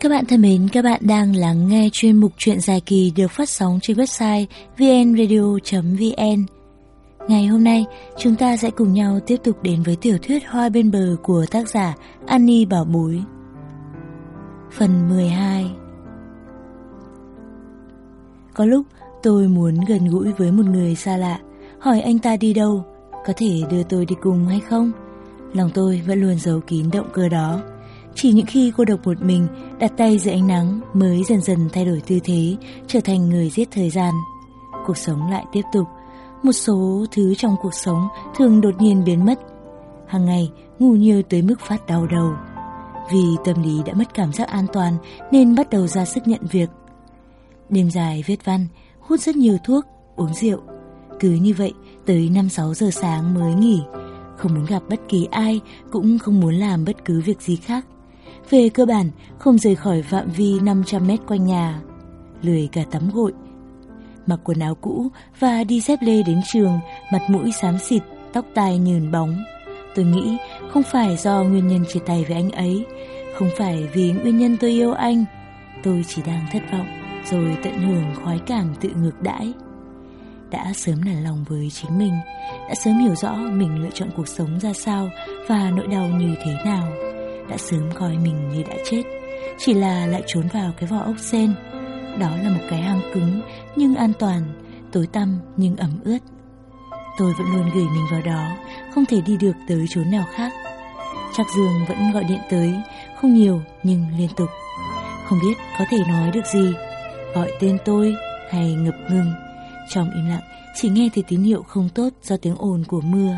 Các bạn thân mến, các bạn đang lắng nghe chuyên mục truyện dài kỳ được phát sóng trên website vnradio.vn. Ngày hôm nay, chúng ta sẽ cùng nhau tiếp tục đến với tiểu thuyết Hoa bên bờ của tác giả Annie Bảo Bối. Phần 12 Có lúc tôi muốn gần gũi với một người xa lạ, hỏi anh ta đi đâu, có thể đưa tôi đi cùng hay không? Lòng tôi vẫn luôn giấu kín động cơ đó. Chỉ những khi cô độc một mình, đặt tay dưới ánh nắng mới dần dần thay đổi tư thế, trở thành người giết thời gian. Cuộc sống lại tiếp tục. Một số thứ trong cuộc sống thường đột nhiên biến mất. Hàng ngày, ngủ nhiều tới mức phát đau đầu. Vì tâm lý đã mất cảm giác an toàn nên bắt đầu ra sức nhận việc. Đêm dài viết văn, hút rất nhiều thuốc, uống rượu. Cứ như vậy, tới 5-6 giờ sáng mới nghỉ. Không muốn gặp bất kỳ ai, cũng không muốn làm bất cứ việc gì khác. Về cơ bản, không rời khỏi phạm vi 500 mét quanh nhà. Lười cả tắm gội. Mặc quần áo cũ và đi dép lê đến trường, mặt mũi xám xịt, tóc tai nhờn bóng. Tôi nghĩ không phải do nguyên nhân chia tay với anh ấy, không phải vì nguyên nhân tôi yêu anh. Tôi chỉ đang thất vọng, rồi tận hưởng khoái cảm tự ngược đãi. Đã sớm nản lòng với chính mình, đã sớm hiểu rõ mình lựa chọn cuộc sống ra sao và nỗi đau như thế nào đã sớm coi mình như đã chết, chỉ là lại trốn vào cái vỏ ốc sen. Đó là một cái hang cứng nhưng an toàn, tối tăm nhưng ẩm ướt. Tôi vẫn luôn gửi mình vào đó, không thể đi được tới chốn nào khác. Chắc Dương vẫn gọi điện tới, không nhiều nhưng liên tục. Không biết có thể nói được gì, gọi tên tôi hay ngập ngừng. Trong im lặng, chỉ nghe thấy tín hiệu không tốt do tiếng ồn của mưa.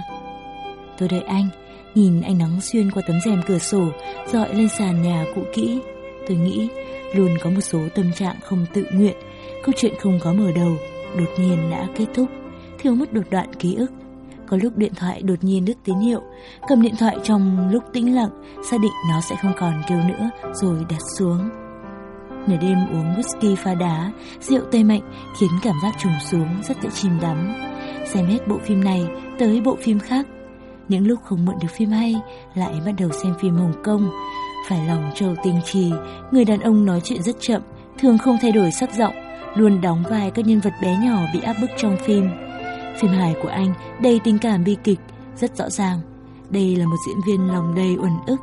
Tôi đợi anh, Nhìn ánh nắng xuyên qua tấm rèm cửa sổ, dọi lên sàn nhà cũ kỹ. Tôi nghĩ luôn có một số tâm trạng không tự nguyện, Câu chuyện không có mở đầu, Đột nhiên đã kết thúc. Thiếu mất đột đoạn ký ức. Có lúc điện thoại đột nhiên đứt tín hiệu, Cầm điện thoại trong lúc tĩnh lặng, Xác định nó sẽ không còn kêu nữa, Rồi đặt xuống. Nửa đêm uống whisky pha đá, Rượu tê mạnh khiến cảm giác trùng xuống, Rất dễ chìm đắm. Xem hết bộ phim này, tới bộ phim khác những lúc không mượn được phim hay, Lại bắt đầu xem phim Hồng Kông. Phải lòng trầu tình trì, Người đàn ông nói chuyện rất chậm, Thường không thay đổi sắc giọng, Luôn đóng vai các nhân vật bé nhỏ bị áp bức trong phim. Phim hài của anh đầy tình cảm bi kịch, Rất rõ ràng. Đây là một diễn viên lòng đầy uẩn ức.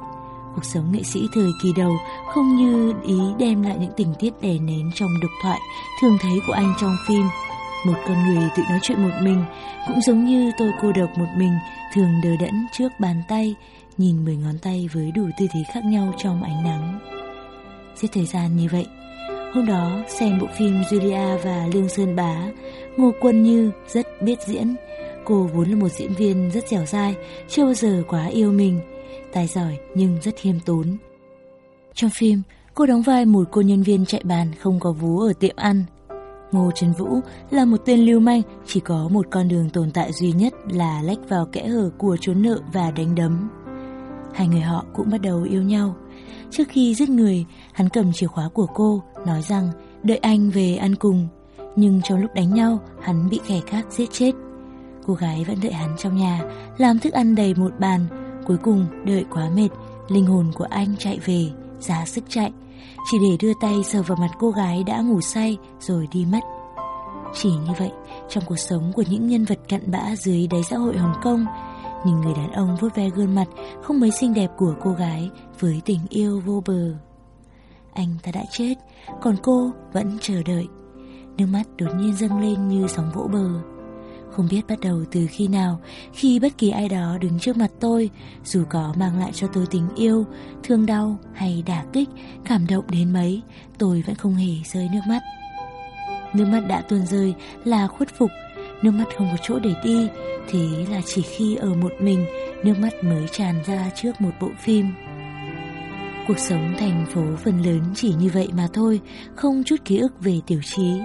Cuộc sống nghệ sĩ thời kỳ đầu Không như ý đem lại những tình tiết đè nén trong độc thoại Thường thấy của anh trong phim một con người tự nói chuyện một mình, Cũng giống như tôi cô độc một mình, Thường đờ đẫn trước bàn tay, Nhìn mười ngón tay với đủ tư thế khác nhau trong ánh nắng. Giết thời gian như vậy, Hôm đó xem bộ phim Julia và Lương Sơn Bá, Ngô Quân Như rất biết diễn. Cô vốn là một diễn viên rất dẻo dai, Chưa bao giờ quá yêu mình, Tài giỏi nhưng rất khiêm tốn. Trong phim, Cô đóng vai một cô nhân viên chạy bàn không có vú ở tiệm ăn. Ngô Trần Vũ là một tên lưu manh, chỉ có một con đường tồn tại duy nhất là lách vào kẽ hở của trốn nợ và đánh đấm. Hai người họ cũng bắt đầu yêu nhau. Trước khi giết người, hắn cầm chìa khóa của cô, nói rằng đợi anh về ăn cùng. Nhưng trong lúc đánh nhau, hắn bị kẻ khác giết chết. Cô gái vẫn đợi hắn trong nhà, làm thức ăn đầy một bàn. Cuối cùng, đợi quá mệt, linh hồn của anh chạy về, ra sức chạy chỉ để đưa tay sờ vào mặt cô gái đã ngủ say rồi đi mất. Chỉ như vậy, trong cuộc sống của những nhân vật cặn bã dưới đáy xã hội Hồng Kông, nhìn người đàn ông vuốt ve gương mặt không mấy xinh đẹp của cô gái với tình yêu vô bờ. Anh ta đã chết, còn cô vẫn chờ đợi. Nước mắt đột nhiên dâng lên như sóng vỗ bờ. Không biết bắt đầu từ khi nào, Khi bất kỳ ai đó đứng trước mặt tôi, Dù có mang lại cho tôi tình yêu, Thương đau hay đả kích, Cảm động đến mấy, Tôi vẫn không hề rơi nước mắt. Nước mắt đã tuôn rơi là khuất phục, Nước mắt không có chỗ để đi, Thế là chỉ khi ở một mình, Nước mắt mới tràn ra trước một bộ phim. Cuộc sống thành phố phần lớn chỉ như vậy mà thôi, Không chút ký ức về tiểu trí.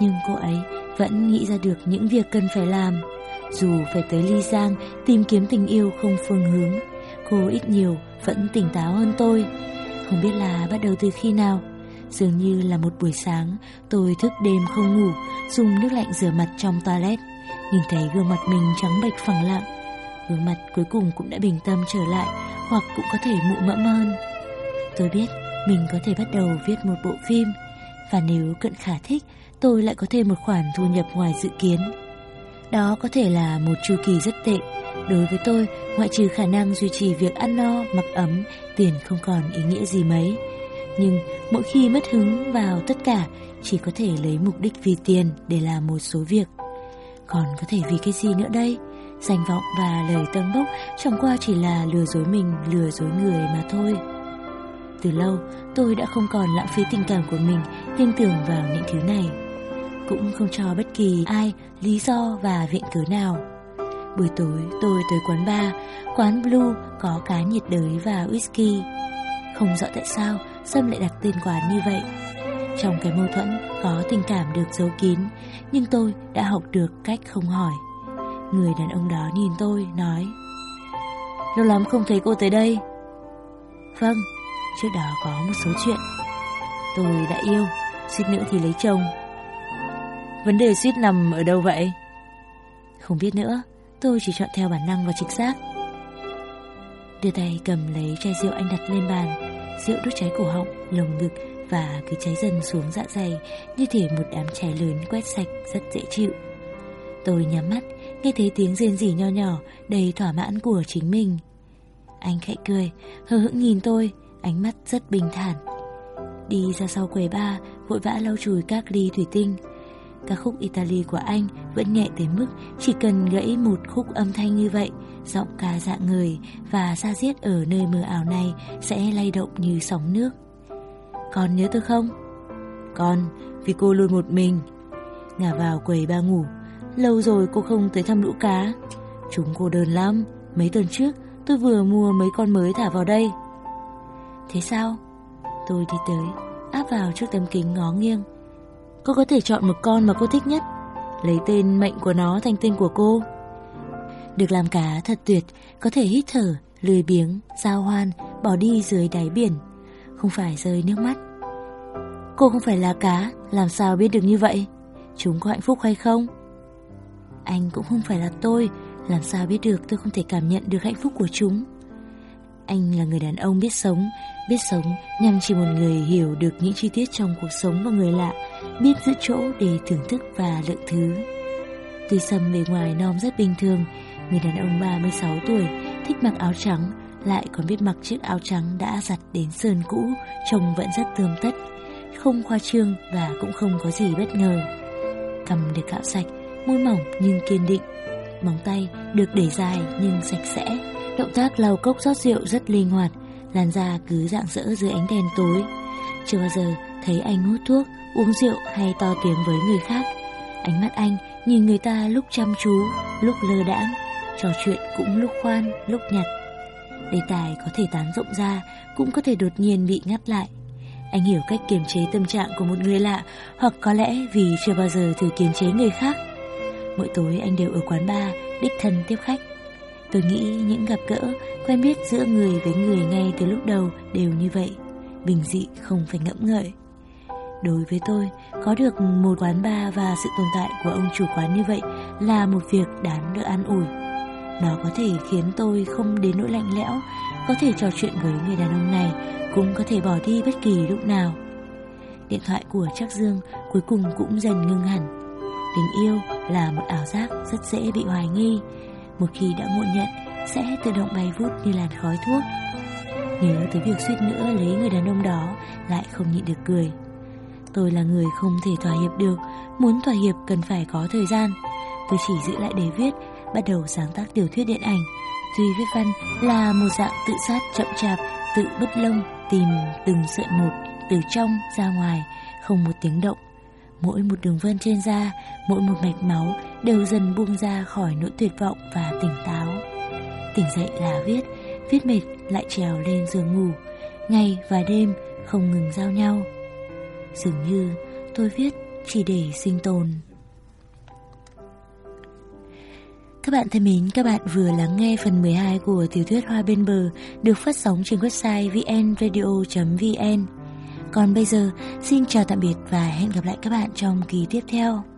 Nhưng cô ấy vẫn nghĩ ra được những việc cần phải làm. Dù phải tới Ly Giang tìm kiếm tình yêu không phương hướng, cô ít nhiều vẫn tỉnh táo hơn tôi. Không biết là bắt đầu từ khi nào. Dường như là một buổi sáng, tôi thức đêm không ngủ, dùng nước lạnh rửa mặt trong toilet. Nhìn thấy gương mặt mình trắng bệch phẳng lặng. Gương mặt cuối cùng cũng đã bình tâm trở lại, hoặc cũng có thể mụ mẫm hơn. Tôi biết mình có thể bắt đầu viết một bộ phim và nếu cận khả thích, tôi lại có thêm một khoản thu nhập ngoài dự kiến. Đó có thể là một chu kỳ rất tệ. Đối với tôi, ngoại trừ khả năng duy trì việc ăn no, mặc ấm, tiền không còn ý nghĩa gì mấy. Nhưng mỗi khi mất hứng vào tất cả, chỉ có thể lấy mục đích vì tiền để làm một số việc. Còn có thể vì cái gì nữa đây? Danh vọng và lời tâm bốc chẳng qua chỉ là lừa dối mình, lừa dối người mà thôi. Từ lâu, tôi đã không còn lãng phí tình cảm của mình tin tưởng vào những thứ này. Cũng không cho bất kỳ ai lý do và viện cớ nào. Buổi tối tôi tới quán bar, quán Blue có cá nhiệt đới và whisky. Không rõ tại sao Sâm lại đặt tên quán như vậy. Trong cái mâu thuẫn có tình cảm được giấu kín, nhưng tôi đã học được cách không hỏi. Người đàn ông đó nhìn tôi, nói Lâu lắm không thấy cô tới đây Vâng, trước đó có một số chuyện Tôi đã yêu, suýt nữa thì lấy chồng Vấn đề suýt nằm ở đâu vậy? Không biết nữa, tôi chỉ chọn theo bản năng và chính xác Đưa tay cầm lấy chai rượu anh đặt lên bàn Rượu đốt cháy cổ họng, lồng ngực Và cứ cháy dần xuống dạ dày Như thể một đám cháy lớn quét sạch rất dễ chịu Tôi nhắm mắt nghe thấy tiếng rên rỉ nho nhỏ, đầy thỏa mãn của chính mình. Anh khẽ cười, hờ hững nhìn tôi, ánh mắt rất bình thản. Đi ra sau quầy ba, vội vã lau chùi các ly thủy tinh. Ca khúc Italy của anh vẫn nhẹ tới mức chỉ cần gãy một khúc âm thanh như vậy, giọng ca dạng người và xa diết ở nơi mờ ảo này sẽ lay động như sóng nước. Con nhớ tôi không? Con, vì cô luôn một mình. Ngả vào quầy ba ngủ, Lâu rồi cô không tới thăm lũ cá Chúng cô đơn lắm Mấy tuần trước tôi vừa mua mấy con mới thả vào đây Thế sao? Tôi đi tới Áp vào trước tấm kính ngó nghiêng Cô có thể chọn một con mà cô thích nhất. Lấy tên mệnh của nó thành tên của cô. Được làm cá thật tuyệt Có thể hít thở, lười biếng, giao hoan Bỏ đi dưới đáy biển Không phải rơi nước mắt. Cô không phải là cá Làm sao biết được như vậy? Chúng có hạnh phúc hay không? Anh cũng không phải là tôi Làm sao biết được tôi không thể cảm nhận được hạnh phúc của chúng? Anh là người đàn ông biết sống Biết sống nhằm chỉ một người hiểu được những chi tiết trong cuộc sống và người lạ Biết giữ chỗ để thưởng thức và lượng thứ Tuy Sâm bề ngoài non rất bình thường, Người đàn ông 36 tuổi Thích mặc áo trắng, Lại còn biết mặc chiếc áo trắng đã giặt đến sườn cũ, Trông vẫn rất tươm tất, Không khoa trương và cũng không có gì bất ngờ Cầm được cạo sạch, môi mỏng nhưng kiên định. Móng tay được để dài nhưng sạch sẽ. Động tác lau cốc rót rượu rất linh hoạt, làn da cứ dạng dỡ dưới ánh đèn tối. Chưa bao giờ thấy anh hút thuốc, uống rượu hay to tiếng với người khác. Ánh mắt anh nhìn người ta lúc chăm chú, lúc lơ đãng, trò chuyện cũng lúc khoan, lúc nhặt. Đề tài có thể tán rộng ra, cũng có thể đột nhiên bị ngắt lại. Anh hiểu cách kiềm chế tâm trạng của một người lạ, hoặc có lẽ vì chưa bao giờ thử kiềm chế người khác. Mỗi tối anh đều ở quán bar Đích thân tiếp khách Tôi nghĩ những gặp gỡ Quen biết giữa người với người ngay từ lúc đầu Đều như vậy Bình dị không phải ngẫm ngợi Đối với tôi, có được một quán bar và sự tồn tại của ông chủ quán như vậy là một việc đáng được an ủi. Nó có thể khiến tôi không đến nỗi lạnh lẽo, có thể trò chuyện với người đàn ông này, cũng có thể bỏ đi bất kỳ lúc nào. Điện thoại của Trác Dương cuối cùng cũng dần ngưng hẳn. Tình yêu là một ảo giác rất dễ bị hoài nghi một khi đã ngộ nhận, Sẽ tự động bay vút như làn khói thuốc. Nhớ tới việc suýt nữa lấy người đàn ông đó, Lại không nhịn được cười. Tôi là người không thể thỏa hiệp được, Muốn thỏa hiệp cần phải có thời gian. Tôi chỉ giữ lại để viết, Bắt đầu sáng tác tiểu thuyết điện ảnh. Tuy viết văn là một dạng tự sát chậm chạp, Tự bứt lông, Tìm từng sợi một Từ trong ra ngoài, Không một tiếng động. Mỗi một đường vân trên da, mỗi một mạch máu đều dần buông ra khỏi nỗi tuyệt vọng và tỉnh táo. Tỉnh dậy là viết, viết mệt lại trèo lên giường ngủ, ngày và đêm không ngừng giao nhau. Dường như tôi viết chỉ để sinh tồn. Các bạn thân mến, các bạn vừa lắng nghe phần 12 của tiểu thuyết Hoa bên bờ được phát sóng trên website vnradio.vn. Còn bây giờ, xin chào tạm biệt và hẹn gặp lại các bạn trong kỳ tiếp theo.